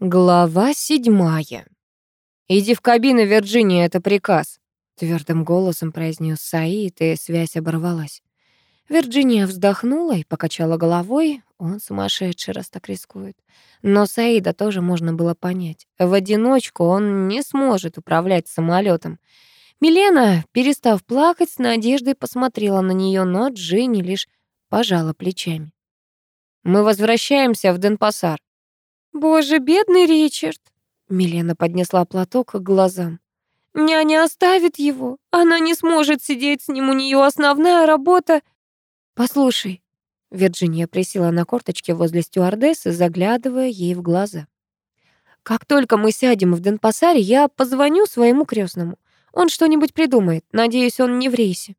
Глава седьмая. «Иди в кабину, Вирджиния, это приказ», — твердым голосом произнес Саид, и связь оборвалась. Вирджиния вздохнула и покачала головой. Он сумасшедший, раз так рискует. Но Саида тоже можно было понять. В одиночку он не сможет управлять самолетом. Милена, перестав плакать, с надеждой посмотрела на нее, но Джинни лишь пожала плечами. «Мы возвращаемся в Денпасар», «Боже, бедный Ричард!» Милена поднесла платок к глазам. «Няня оставит его. Она не сможет сидеть с ним, у нее основная работа...» «Послушай». Вирджиния присела на корточки возле стюардессы, заглядывая ей в глаза. «Как только мы сядем в Денпасаре, я позвоню своему крестному. Он что-нибудь придумает. Надеюсь, он не в рейсе».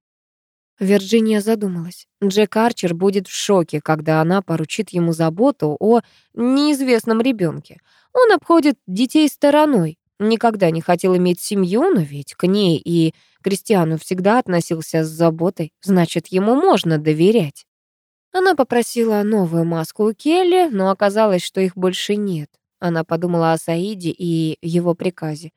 Вирджиния задумалась. Джек Арчер будет в шоке, когда она поручит ему заботу о неизвестном ребенке. Он обходит детей стороной. Никогда не хотел иметь семью, но ведь к ней и Кристиану всегда относился с заботой. Значит, ему можно доверять. Она попросила новую маску у Келли, но оказалось, что их больше нет. Она подумала о Саиде и его приказе.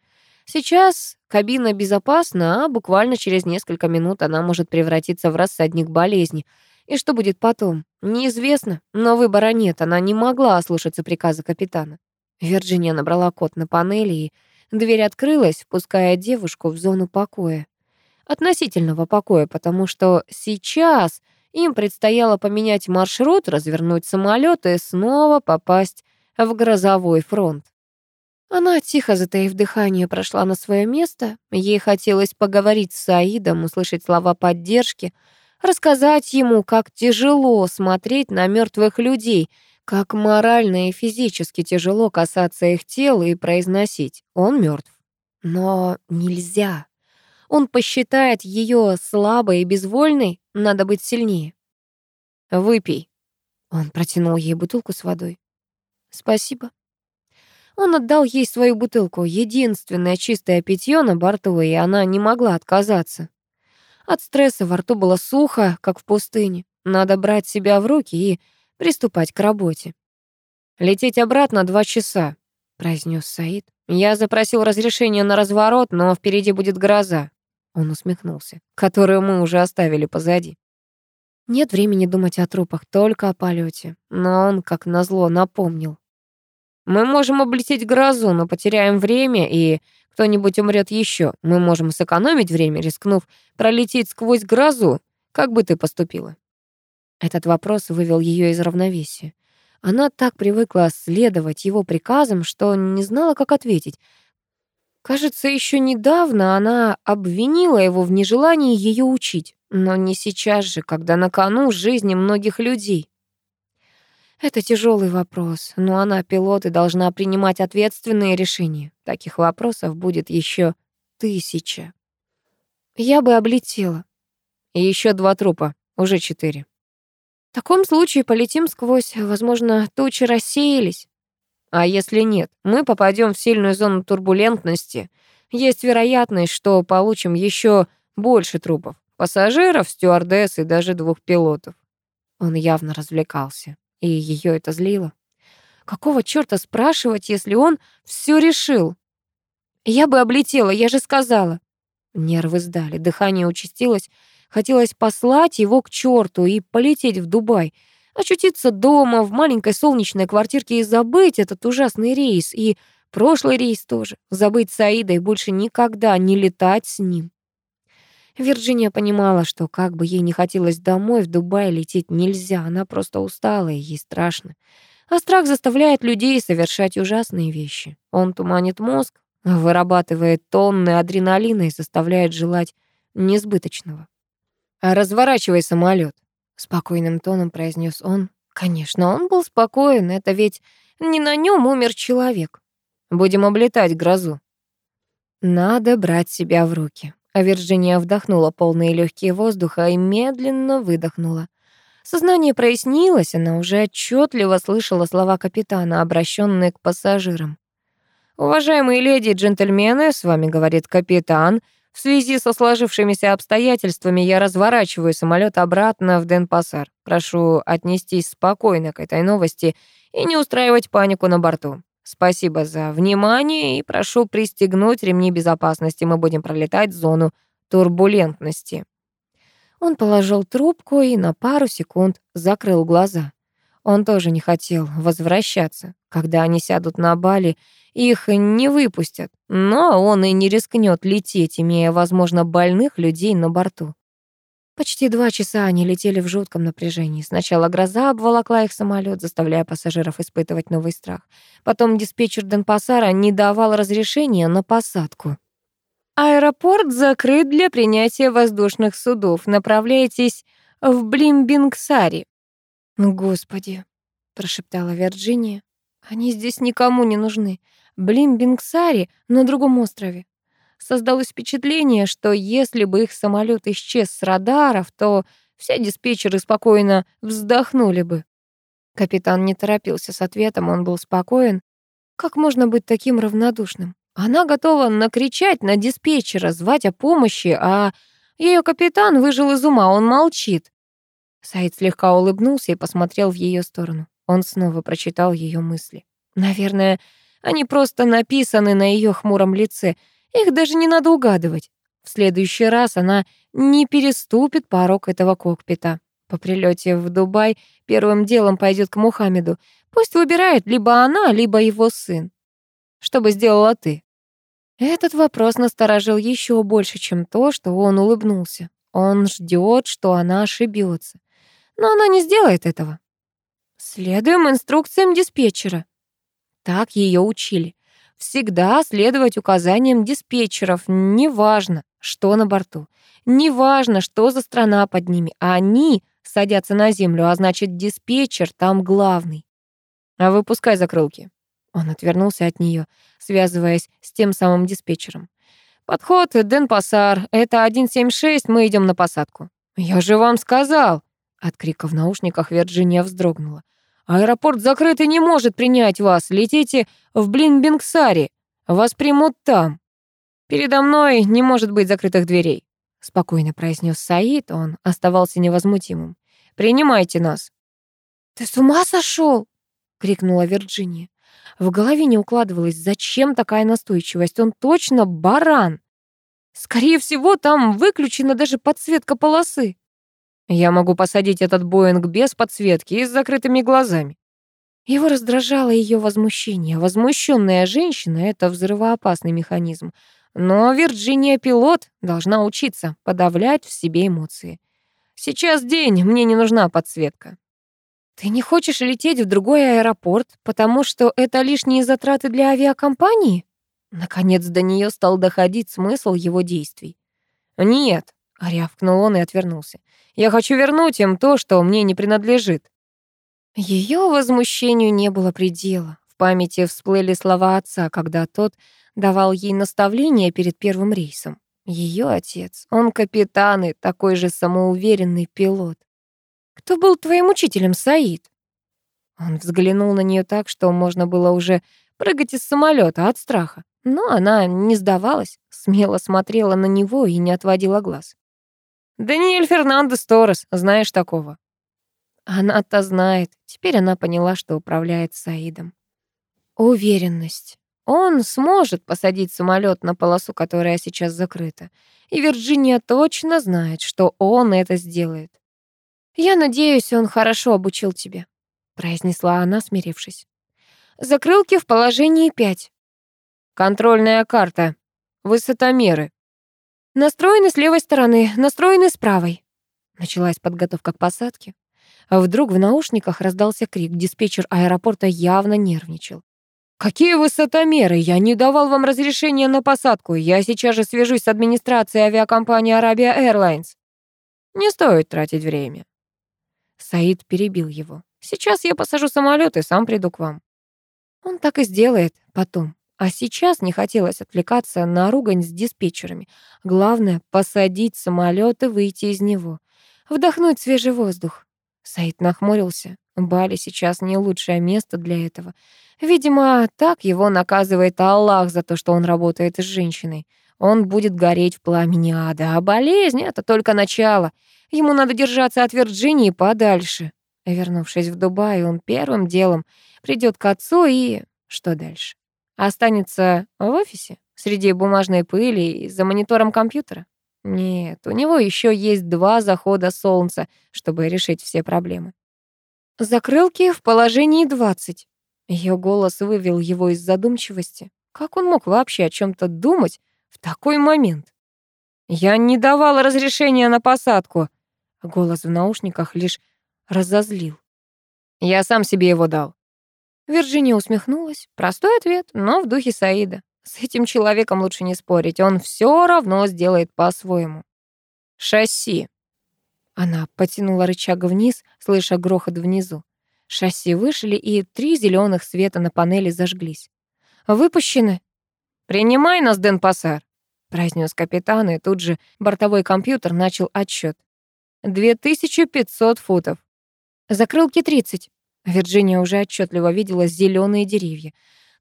Сейчас кабина безопасна, а буквально через несколько минут она может превратиться в рассадник болезни. И что будет потом? Неизвестно, но выбора нет, она не могла ослушаться приказа капитана. Вирджиния набрала код на панели, и дверь открылась, впуская девушку в зону покоя. Относительного покоя, потому что сейчас им предстояло поменять маршрут, развернуть самолет и снова попасть в грозовой фронт. Она, тихо затаив дыхание, прошла на свое место. Ей хотелось поговорить с Саидом, услышать слова поддержки, рассказать ему, как тяжело смотреть на мертвых людей, как морально и физически тяжело касаться их тел и произносить «он мертв». Но нельзя. Он посчитает ее слабой и безвольной, надо быть сильнее. «Выпей». Он протянул ей бутылку с водой. «Спасибо». Он отдал ей свою бутылку, единственное чистое питье на борту, и она не могла отказаться. От стресса во рту было сухо, как в пустыне. Надо брать себя в руки и приступать к работе. «Лететь обратно два часа», — произнес Саид. «Я запросил разрешение на разворот, но впереди будет гроза». Он усмехнулся, которую мы уже оставили позади. Нет времени думать о трупах, только о полете. Но он, как назло, напомнил. Мы можем облететь грозу, но потеряем время, и кто-нибудь умрет еще. Мы можем сэкономить время, рискнув пролететь сквозь грозу. Как бы ты поступила?» Этот вопрос вывел ее из равновесия. Она так привыкла следовать его приказам, что не знала, как ответить. Кажется, еще недавно она обвинила его в нежелании ее учить, но не сейчас же, когда на кону жизни многих людей. Это тяжелый вопрос, но она, пилот, и должна принимать ответственные решения. Таких вопросов будет еще тысяча. Я бы облетела. И еще два трупа, уже четыре. В таком случае полетим сквозь, возможно, тучи рассеялись. А если нет, мы попадем в сильную зону турбулентности. Есть вероятность, что получим еще больше трупов. Пассажиров, стюардесс и даже двух пилотов. Он явно развлекался и ее это злило. Какого чёрта спрашивать, если он все решил? Я бы облетела, я же сказала. Нервы сдали, дыхание участилось. Хотелось послать его к черту и полететь в Дубай, очутиться дома в маленькой солнечной квартирке и забыть этот ужасный рейс, и прошлый рейс тоже, забыть Саида и больше никогда не летать с ним. Вирджиния понимала, что как бы ей не хотелось домой, в Дубай лететь нельзя, она просто устала и ей страшно. А страх заставляет людей совершать ужасные вещи. Он туманит мозг, вырабатывает тонны адреналина и заставляет желать несбыточного. «Разворачивай самолет, спокойным тоном произнес он. Конечно, он был спокоен, это ведь не на нем умер человек. Будем облетать грозу. Надо брать себя в руки. А Вирджиния вдохнула полные легкие воздуха и медленно выдохнула. Сознание прояснилось, она уже отчетливо слышала слова капитана, обращенные к пассажирам. «Уважаемые леди и джентльмены, с вами говорит капитан. В связи со сложившимися обстоятельствами я разворачиваю самолет обратно в Денпасар. Прошу отнестись спокойно к этой новости и не устраивать панику на борту. Спасибо за внимание и прошу пристегнуть ремни безопасности. Мы будем пролетать зону турбулентности». Он положил трубку и на пару секунд закрыл глаза. Он тоже не хотел возвращаться. Когда они сядут на Бали, их не выпустят. Но он и не рискнет лететь, имея, возможно, больных людей на борту. Почти два часа они летели в жутком напряжении. Сначала гроза обволокла их самолет, заставляя пассажиров испытывать новый страх. Потом диспетчер Денпасара не давал разрешения на посадку. «Аэропорт закрыт для принятия воздушных судов. Направляйтесь в Блимбингсари». «Господи», — прошептала Вирджиния, — «они здесь никому не нужны. Блимбингсари на другом острове. Создалось впечатление, что если бы их самолет исчез с радаров, то все диспетчеры спокойно вздохнули бы. Капитан не торопился с ответом, он был спокоен. Как можно быть таким равнодушным? Она готова накричать на диспетчера, звать о помощи, а ее капитан выжил из ума, он молчит. Саид слегка улыбнулся и посмотрел в ее сторону. Он снова прочитал ее мысли. Наверное, они просто написаны на ее хмуром лице — их даже не надо угадывать. В следующий раз она не переступит порог этого кокпита. По прилете в Дубай первым делом пойдет к Мухаммеду. Пусть выбирает либо она, либо его сын. Что бы сделала ты? Этот вопрос насторожил еще больше, чем то, что он улыбнулся. Он ждет, что она ошибется. Но она не сделает этого. Следуем инструкциям диспетчера. Так ее учили. Всегда следовать указаниям диспетчеров, неважно, что на борту, неважно, что за страна под ними, они садятся на землю, а значит, диспетчер там главный. А выпускай закрылки. Он отвернулся от нее, связываясь с тем самым диспетчером. «Подход, Денпасар, это 176, мы идем на посадку». «Я же вам сказал!» От крика в наушниках Вирджиния вздрогнула. Аэропорт закрыт и не может принять вас. Летите в Блинбингсари. Вас примут там. Передо мной не может быть закрытых дверей. Спокойно произнес Саид, он оставался невозмутимым. Принимайте нас. Ты с ума сошел? крикнула Вирджиния. В голове не укладывалось, зачем такая настойчивость. Он точно баран. Скорее всего, там выключена даже подсветка полосы. Я могу посадить этот Боинг без подсветки и с закрытыми глазами. Его раздражало ее возмущение. Возмущенная женщина — это взрывоопасный механизм. Но Вирджиния пилот должна учиться подавлять в себе эмоции. Сейчас день, мне не нужна подсветка. Ты не хочешь лететь в другой аэропорт, потому что это лишние затраты для авиакомпании? Наконец до нее стал доходить смысл его действий. Нет, рявкнул он и отвернулся. Я хочу вернуть им то, что мне не принадлежит». Ее возмущению не было предела. В памяти всплыли слова отца, когда тот давал ей наставления перед первым рейсом. Ее отец, он капитан и такой же самоуверенный пилот. «Кто был твоим учителем, Саид?» Он взглянул на нее так, что можно было уже прыгать из самолета от страха. Но она не сдавалась, смело смотрела на него и не отводила глаз. «Даниэль Фернандес Торрес, знаешь такого?» Она-то знает. Теперь она поняла, что управляет Саидом. Уверенность. Он сможет посадить самолет на полосу, которая сейчас закрыта. И Вирджиния точно знает, что он это сделает. «Я надеюсь, он хорошо обучил тебя», — произнесла она, смирившись. «Закрылки в положении пять. Контрольная карта. Высотомеры. Настроены с левой стороны, настроены с правой. Началась подготовка к посадке. А вдруг в наушниках раздался крик. Диспетчер аэропорта явно нервничал. «Какие высотомеры? Я не давал вам разрешения на посадку. Я сейчас же свяжусь с администрацией авиакомпании Arabia Airlines». «Не стоит тратить время». Саид перебил его. «Сейчас я посажу самолет и сам приду к вам». Он так и сделает потом. А сейчас не хотелось отвлекаться на ругань с диспетчерами. Главное — посадить самолет и выйти из него. Вдохнуть свежий воздух. Саид нахмурился. Бали сейчас не лучшее место для этого. Видимо, так его наказывает Аллах за то, что он работает с женщиной. Он будет гореть в пламени ада, а болезнь — это только начало. Ему надо держаться от Вирджинии подальше. Вернувшись в Дубай, он первым делом придет к отцу и Что дальше? Останется в офисе? Среди бумажной пыли и за монитором компьютера? Нет, у него еще есть два захода солнца, чтобы решить все проблемы. Закрылки в положении 20. Ее голос вывел его из задумчивости. Как он мог вообще о чем то думать в такой момент? «Я не давала разрешения на посадку!» Голос в наушниках лишь разозлил. «Я сам себе его дал». Вирджиния усмехнулась. Простой ответ, но в духе Саида. С этим человеком лучше не спорить, он все равно сделает по-своему. «Шасси!» Она потянула рычаг вниз, слыша грохот внизу. Шасси вышли, и три зеленых света на панели зажглись. «Выпущены!» «Принимай нас, Дэн Пассар!» произнес капитан, и тут же бортовой компьютер начал отсчет. «2500 футов». «Закрылки 30». Вирджиния уже отчетливо видела зеленые деревья,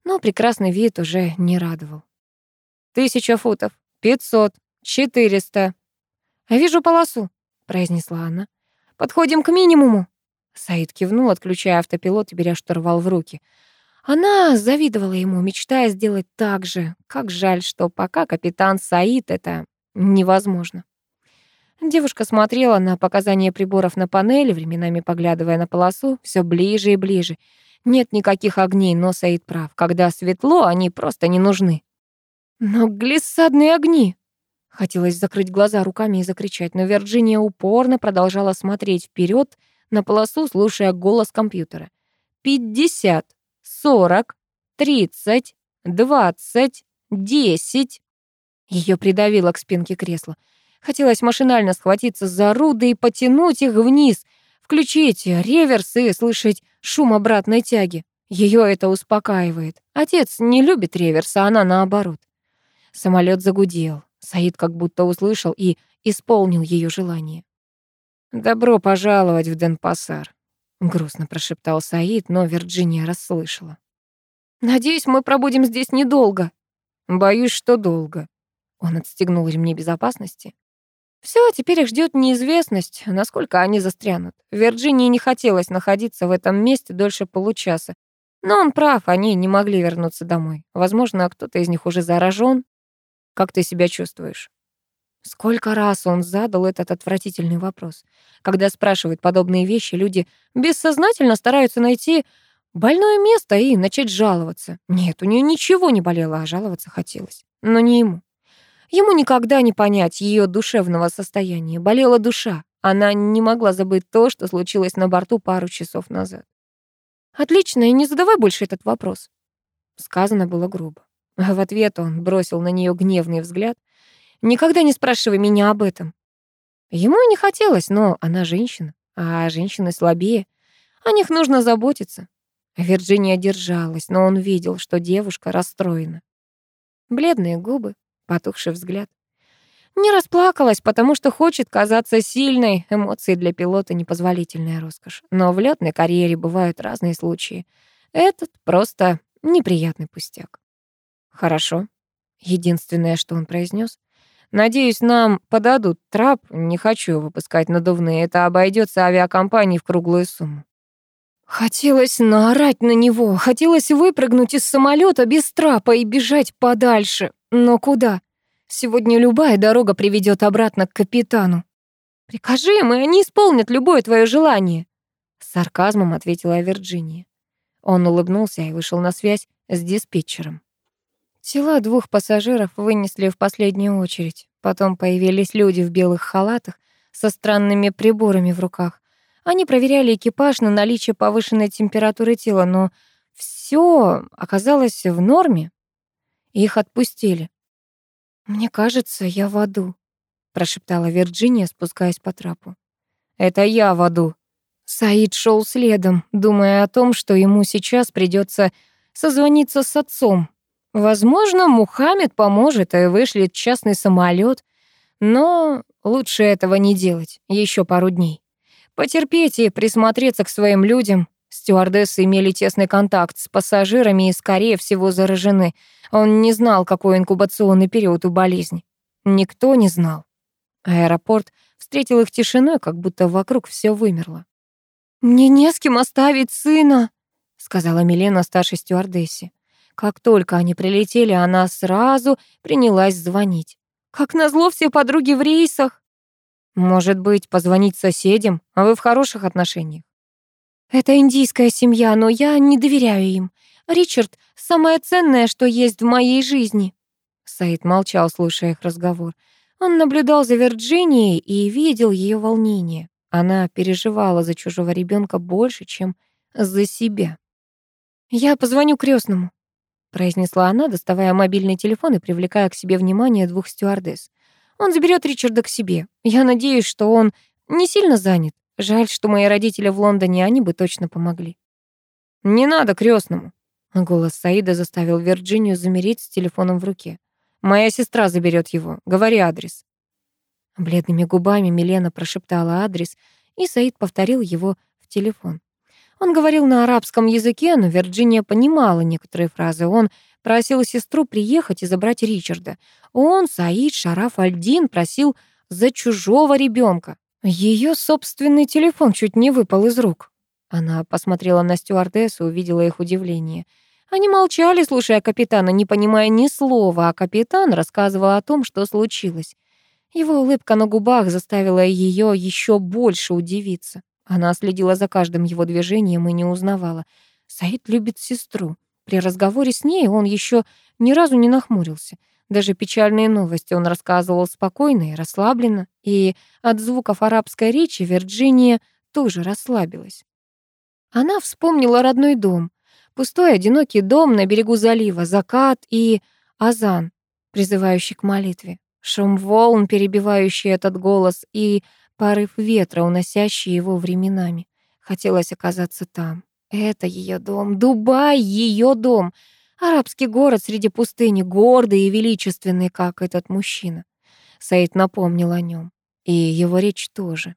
но прекрасный вид уже не радовал. «Тысяча футов, пятьсот, четыреста». «Вижу полосу», — произнесла она. «Подходим к минимуму». Саид кивнул, отключая автопилот и беря штурвал в руки. Она завидовала ему, мечтая сделать так же. Как жаль, что пока капитан Саид это невозможно. Девушка смотрела на показания приборов на панели, временами поглядывая на полосу, все ближе и ближе. Нет никаких огней, но Саид прав. Когда светло, они просто не нужны. Но глиссадные огни! Хотелось закрыть глаза руками и закричать, но Вирджиния упорно продолжала смотреть вперед на полосу, слушая голос компьютера. «Пятьдесят! сорок, тридцать, двадцать, десять. Ее придавило к спинке кресла. Хотелось машинально схватиться за руды и потянуть их вниз, включить реверс и слышать шум обратной тяги. Ее это успокаивает. Отец не любит реверс, а она наоборот. Самолет загудел. Саид как будто услышал и исполнил ее желание. «Добро пожаловать в Денпасар», Грустно прошептал Саид, но Вирджиния расслышала. «Надеюсь, мы пробудем здесь недолго». «Боюсь, что долго». Он отстегнул ремни безопасности. Все, теперь их ждет неизвестность, насколько они застрянут. Вирджинии не хотелось находиться в этом месте дольше получаса. Но он прав, они не могли вернуться домой. Возможно, кто-то из них уже заражен. Как ты себя чувствуешь? Сколько раз он задал этот отвратительный вопрос. Когда спрашивают подобные вещи, люди бессознательно стараются найти больное место и начать жаловаться. Нет, у нее ничего не болело, а жаловаться хотелось. Но не ему. Ему никогда не понять ее душевного состояния. Болела душа. Она не могла забыть то, что случилось на борту пару часов назад. «Отлично, и не задавай больше этот вопрос». Сказано было грубо. В ответ он бросил на нее гневный взгляд — Никогда не спрашивай меня об этом. Ему и не хотелось, но она женщина, а женщины слабее. О них нужно заботиться. Вирджиния держалась, но он видел, что девушка расстроена. Бледные губы, потухший взгляд. Не расплакалась, потому что хочет казаться сильной. Эмоции для пилота — непозволительная роскошь. Но в лётной карьере бывают разные случаи. Этот просто неприятный пустяк. «Хорошо», — единственное, что он произнес. Надеюсь, нам подадут трап. Не хочу выпускать надувные. Это обойдется авиакомпании в круглую сумму. Хотелось наорать на него, хотелось выпрыгнуть из самолета без трапа и бежать подальше. Но куда? Сегодня любая дорога приведет обратно к капитану. Прикажи им, и они исполнят любое твое желание. С сарказмом ответила Вирджиния. Он улыбнулся и вышел на связь с диспетчером. Тела двух пассажиров вынесли в последнюю очередь. Потом появились люди в белых халатах со странными приборами в руках. Они проверяли экипаж на наличие повышенной температуры тела, но все оказалось в норме. Их отпустили. «Мне кажется, я в аду», — прошептала Вирджиния, спускаясь по трапу. «Это я в аду». Саид шел следом, думая о том, что ему сейчас придется созвониться с отцом, Возможно, Мухаммед поможет и вышлет частный самолет, но лучше этого не делать еще пару дней. Потерпеть и присмотреться к своим людям. Стюардессы имели тесный контакт с пассажирами и, скорее всего, заражены. Он не знал, какой инкубационный период у болезни. Никто не знал. Аэропорт встретил их тишиной, как будто вокруг все вымерло. «Мне не с кем оставить сына», — сказала Милена старшей стюардессе. Как только они прилетели, она сразу принялась звонить. Как назло, все подруги в рейсах. Может быть, позвонить соседям, а вы в хороших отношениях? Это индийская семья, но я не доверяю им. Ричард — самое ценное, что есть в моей жизни. Саид молчал, слушая их разговор. Он наблюдал за Вирджинией и видел ее волнение. Она переживала за чужого ребенка больше, чем за себя. «Я позвоню крестному, произнесла она, доставая мобильный телефон и привлекая к себе внимание двух стюардесс. «Он заберет Ричарда к себе. Я надеюсь, что он не сильно занят. Жаль, что мои родители в Лондоне, они бы точно помогли». «Не надо крестному. Голос Саида заставил Вирджинию замереть с телефоном в руке. «Моя сестра заберет его. Говори адрес». Бледными губами Милена прошептала адрес, и Саид повторил его в телефон. Он говорил на арабском языке, но Вирджиния понимала некоторые фразы. Он просил сестру приехать и забрать Ричарда. Он, Саид Шараф Альдин, просил за чужого ребенка. Ее собственный телефон чуть не выпал из рук. Она посмотрела на стюардессу, увидела их удивление. Они молчали, слушая капитана, не понимая ни слова, а капитан рассказывал о том, что случилось. Его улыбка на губах заставила ее еще больше удивиться. Она следила за каждым его движением и не узнавала. Саид любит сестру. При разговоре с ней он еще ни разу не нахмурился. Даже печальные новости он рассказывал спокойно и расслабленно, и от звуков арабской речи Вирджиния тоже расслабилась. Она вспомнила родной дом, пустой одинокий дом на берегу залива, закат и азан, призывающий к молитве, шум волн, перебивающий этот голос, и порыв ветра, уносящий его временами. Хотелось оказаться там. Это ее дом, Дубай — ее дом. Арабский город среди пустыни, гордый и величественный, как этот мужчина. Саид напомнил о нем. И его речь тоже.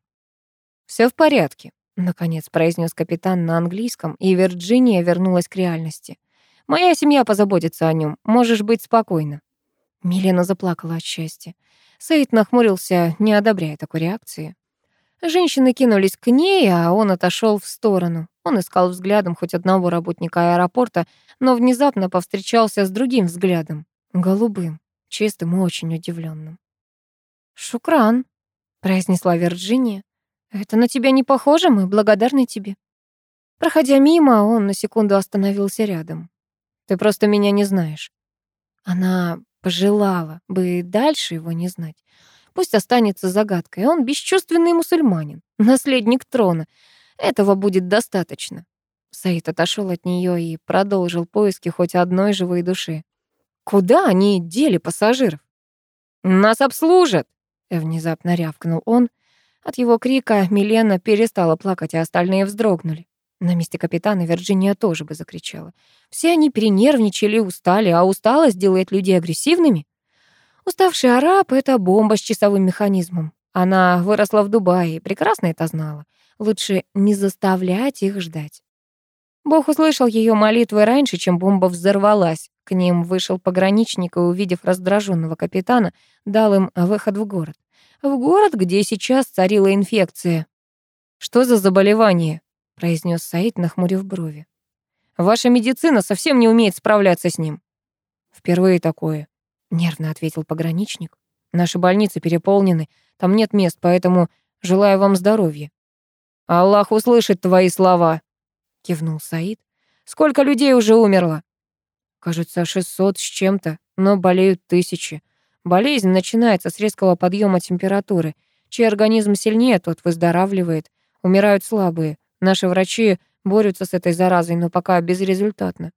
Все в порядке», — наконец произнес капитан на английском, и Вирджиния вернулась к реальности. «Моя семья позаботится о нем. Можешь быть спокойна». Милена заплакала от счастья. Саид нахмурился, не одобряя такой реакции. Женщины кинулись к ней, а он отошел в сторону. Он искал взглядом хоть одного работника аэропорта, но внезапно повстречался с другим взглядом, голубым, чистым и очень удивленным. «Шукран», — произнесла Вирджиния, — «это на тебя не похоже, мы благодарны тебе». Проходя мимо, он на секунду остановился рядом. «Ты просто меня не знаешь». Она Пожелала бы дальше его не знать. Пусть останется загадкой. Он бесчувственный мусульманин, наследник трона. Этого будет достаточно. Саид отошел от нее и продолжил поиски хоть одной живой души. Куда они дели пассажиров? «Нас обслужат!» — внезапно рявкнул он. От его крика Милена перестала плакать, а остальные вздрогнули. На месте капитана Вирджиния тоже бы закричала. Все они перенервничали, устали, а усталость делает людей агрессивными. Уставший араб — это бомба с часовым механизмом. Она выросла в Дубае и прекрасно это знала. Лучше не заставлять их ждать. Бог услышал ее молитвы раньше, чем бомба взорвалась. К ним вышел пограничник и, увидев раздраженного капитана, дал им выход в город. В город, где сейчас царила инфекция. «Что за заболевание?» произнес Саид, нахмурив брови. Ваша медицина совсем не умеет справляться с ним. Впервые такое, нервно ответил пограничник. Наши больницы переполнены, там нет мест, поэтому желаю вам здоровья. Аллах услышит твои слова, кивнул Саид. Сколько людей уже умерло? Кажется, шестьсот с чем-то, но болеют тысячи. Болезнь начинается с резкого подъема температуры. Чей организм сильнее, тот выздоравливает. Умирают слабые. Наши врачи борются с этой заразой, но пока безрезультатно.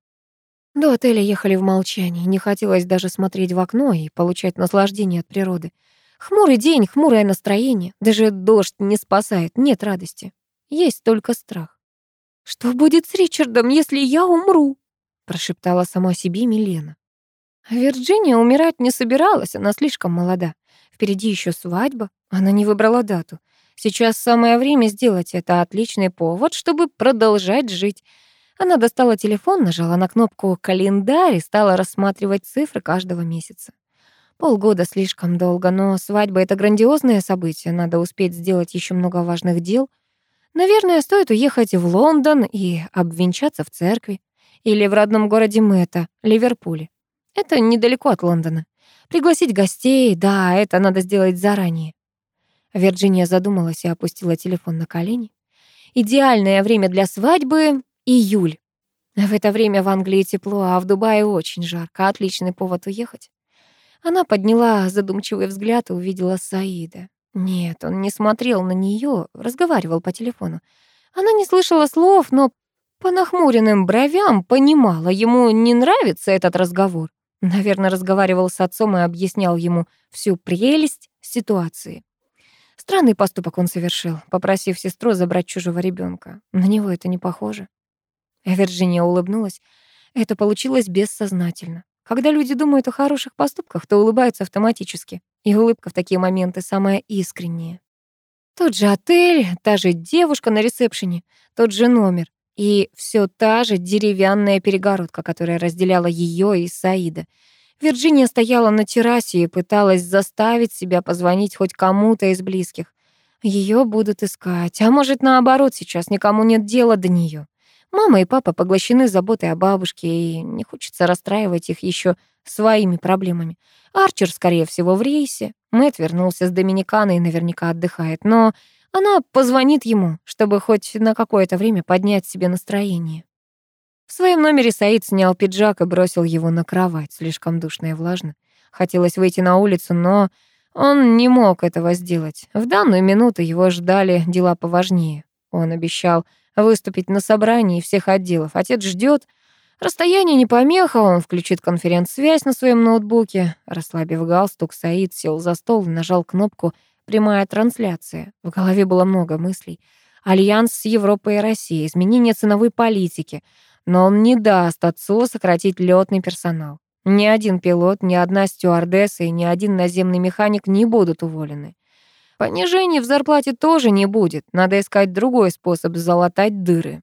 До отеля ехали в молчании. Не хотелось даже смотреть в окно и получать наслаждение от природы. Хмурый день, хмурое настроение. Даже дождь не спасает, нет радости. Есть только страх. «Что будет с Ричардом, если я умру?» прошептала сама себе Милена. Вирджиния умирать не собиралась, она слишком молода. Впереди еще свадьба, она не выбрала дату. Сейчас самое время сделать это. Отличный повод, чтобы продолжать жить. Она достала телефон, нажала на кнопку «Календарь» и стала рассматривать цифры каждого месяца. Полгода слишком долго, но свадьба — это грандиозное событие, надо успеть сделать еще много важных дел. Наверное, стоит уехать в Лондон и обвенчаться в церкви. или в родном городе Мэтта, Ливерпуле. Это недалеко от Лондона. Пригласить гостей, да, это надо сделать заранее. Вирджиния задумалась и опустила телефон на колени. Идеальное время для свадьбы — июль. В это время в Англии тепло, а в Дубае очень жарко. Отличный повод уехать. Она подняла задумчивый взгляд и увидела Саида. Нет, он не смотрел на нее, разговаривал по телефону. Она не слышала слов, но по нахмуренным бровям понимала, ему не нравится этот разговор. Наверное, разговаривал с отцом и объяснял ему всю прелесть ситуации. Странный поступок он совершил, попросив сестру забрать чужого ребенка. На него это не похоже. Вирджиния улыбнулась. Это получилось бессознательно. Когда люди думают о хороших поступках, то улыбаются автоматически. И улыбка в такие моменты самая искренняя. Тот же отель, та же девушка на ресепшене, тот же номер. И все та же деревянная перегородка, которая разделяла ее и Саида. Вирджиния стояла на террасе и пыталась заставить себя позвонить хоть кому-то из близких. Ее будут искать, а может, наоборот, сейчас никому нет дела до нее. Мама и папа поглощены заботой о бабушке, и не хочется расстраивать их еще своими проблемами. Арчер, скорее всего, в рейсе. Мэтт вернулся с Доминикана и наверняка отдыхает, но она позвонит ему, чтобы хоть на какое-то время поднять себе настроение. В своем номере Саид снял пиджак и бросил его на кровать, слишком душно и влажно. Хотелось выйти на улицу, но он не мог этого сделать. В данную минуту его ждали дела поважнее. Он обещал выступить на собрании всех отделов. Отец ждет. Расстояние не помеха, он включит конференц-связь на своем ноутбуке. Расслабив галстук, Саид сел за стол и нажал кнопку «Прямая трансляция». В голове было много мыслей. Альянс с Европой и Россией, изменение ценовой политики. Но он не даст отцу сократить летный персонал. Ни один пилот, ни одна стюардесса и ни один наземный механик не будут уволены. Понижений в зарплате тоже не будет. Надо искать другой способ залатать дыры.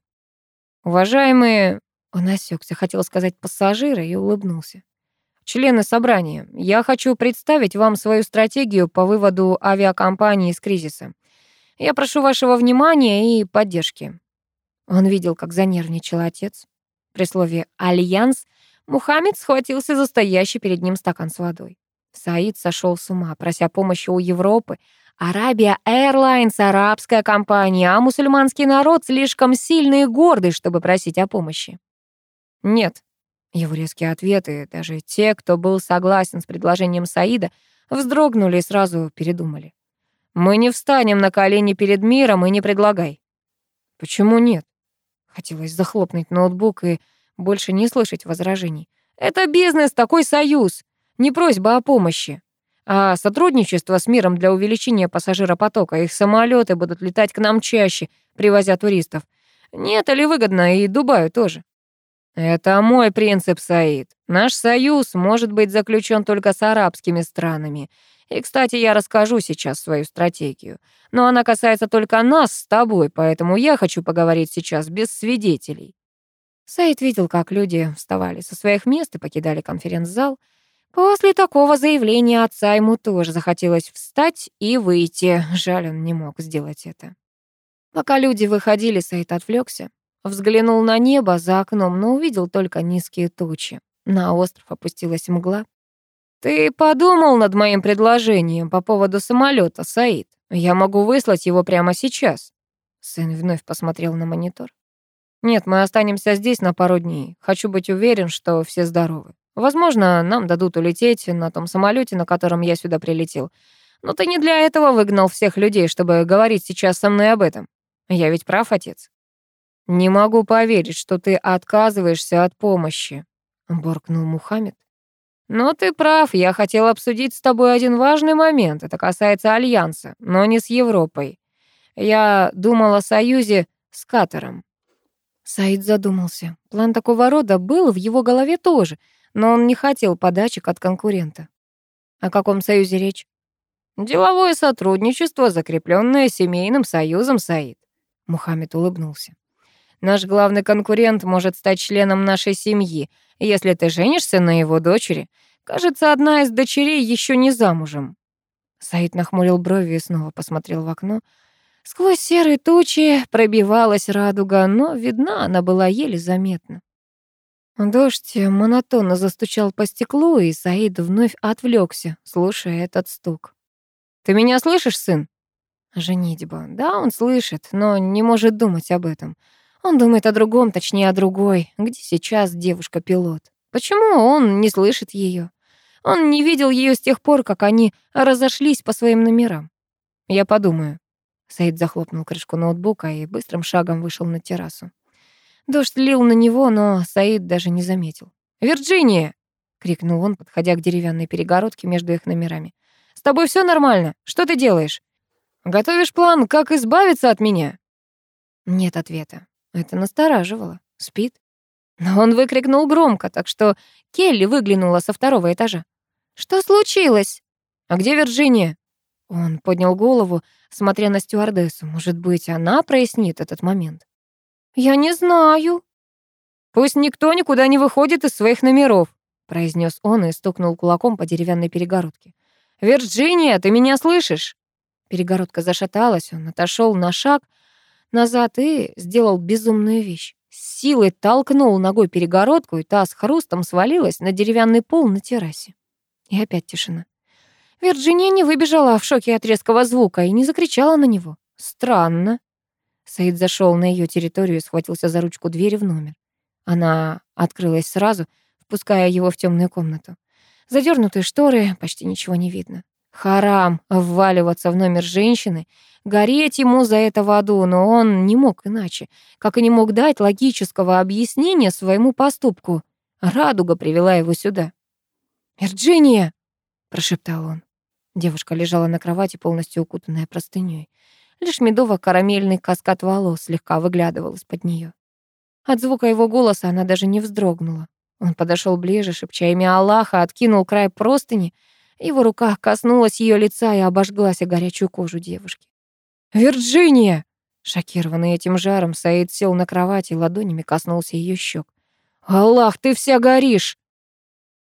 Уважаемые, он осекся, хотел сказать пассажиры и улыбнулся. Члены собрания, я хочу представить вам свою стратегию по выводу авиакомпании из кризиса. Я прошу вашего внимания и поддержки. Он видел, как занервничал отец. При слове «альянс» Мухаммед схватился за стоящий перед ним стакан с водой. Саид сошел с ума, прося помощи у Европы, Арабия Airlines — арабская компания, а мусульманский народ слишком сильный и гордый, чтобы просить о помощи. Нет. Его резкие ответы, даже те, кто был согласен с предложением Саида, вздрогнули и сразу передумали. Мы не встанем на колени перед миром и не предлагай. Почему нет? Хотелось захлопнуть ноутбук и больше не слышать возражений. Это бизнес, такой союз, не просьба о помощи. А сотрудничество с миром для увеличения пассажиропотока. Их самолеты будут летать к нам чаще, привозя туристов. Не это ли выгодно и Дубаю тоже? Это мой принцип, Саид. Наш союз может быть заключен только с арабскими странами. И, кстати, я расскажу сейчас свою стратегию. Но она касается только нас с тобой, поэтому я хочу поговорить сейчас без свидетелей. Саид видел, как люди вставали со своих мест и покидали конференц-зал. После такого заявления отца ему тоже захотелось встать и выйти. Жаль, он не мог сделать это. Пока люди выходили, Саид отвлекся, взглянул на небо за окном, но увидел только низкие тучи. На остров опустилась мгла. «Ты подумал над моим предложением по поводу самолета, Саид? Я могу выслать его прямо сейчас». Сын вновь посмотрел на монитор. «Нет, мы останемся здесь на пару дней. Хочу быть уверен, что все здоровы. Возможно, нам дадут улететь на том самолете, на котором я сюда прилетел. Но ты не для этого выгнал всех людей, чтобы говорить сейчас со мной об этом. Я ведь прав, отец. Не могу поверить, что ты отказываешься от помощи, буркнул Мухаммед. Но ты прав, я хотел обсудить с тобой один важный момент. Это касается альянса, но не с Европой. Я думал о союзе с Катаром. Саид задумался. План такого рода был в его голове тоже — но он не хотел подачек от конкурента. О каком союзе речь? Деловое сотрудничество, закрепленное семейным союзом, Саид. Мухаммед улыбнулся. Наш главный конкурент может стать членом нашей семьи, если ты женишься на его дочери. Кажется, одна из дочерей еще не замужем. Саид нахмурил брови и снова посмотрел в окно. Сквозь серые тучи пробивалась радуга, но видна она была еле заметна. Дождь монотонно застучал по стеклу, и Саид вновь отвлекся, слушая этот стук. «Ты меня слышишь, сын?» Женитьба. Да, он слышит, но не может думать об этом. Он думает о другом, точнее, о другой. Где сейчас девушка-пилот? Почему он не слышит ее? Он не видел ее с тех пор, как они разошлись по своим номерам. Я подумаю. Саид захлопнул крышку ноутбука и быстрым шагом вышел на террасу. Дождь лил на него, но Саид даже не заметил. «Вирджиния!» — крикнул он, подходя к деревянной перегородке между их номерами. «С тобой все нормально? Что ты делаешь? Готовишь план, как избавиться от меня?» Нет ответа. Это настораживало. Спит. Но он выкрикнул громко, так что Келли выглянула со второго этажа. «Что случилось?» «А где Вирджиния?» Он поднял голову, смотря на стюардессу. Может быть, она прояснит этот момент. «Я не знаю». «Пусть никто никуда не выходит из своих номеров», произнес он и стукнул кулаком по деревянной перегородке. «Вирджиния, ты меня слышишь?» Перегородка зашаталась, он отошел на шаг назад и сделал безумную вещь. С силой толкнул ногой перегородку, и та с хрустом свалилась на деревянный пол на террасе. И опять тишина. Вирджиния не выбежала в шоке от резкого звука и не закричала на него. Странно. Саид зашел на ее территорию и схватился за ручку двери в номер. Она открылась сразу, впуская его в темную комнату. Задернутые шторы, почти ничего не видно. Харам вваливаться в номер женщины, гореть ему за это в аду, но он не мог иначе, как и не мог дать логического объяснения своему поступку. Радуга привела его сюда. «Вирджиния!» — прошептал он. Девушка лежала на кровати, полностью укутанная простыней. Лишь медово-карамельный каскад волос слегка выглядывал из-под нее. От звука его голоса она даже не вздрогнула. Он подошел ближе, шепча имя Аллаха, откинул край простыни. Его рука коснулась ее лица и обожглась о горячую кожу девушки. «Вирджиния!» Шокированный этим жаром, Саид сел на кровати и ладонями коснулся ее щек. «Аллах, ты вся горишь!»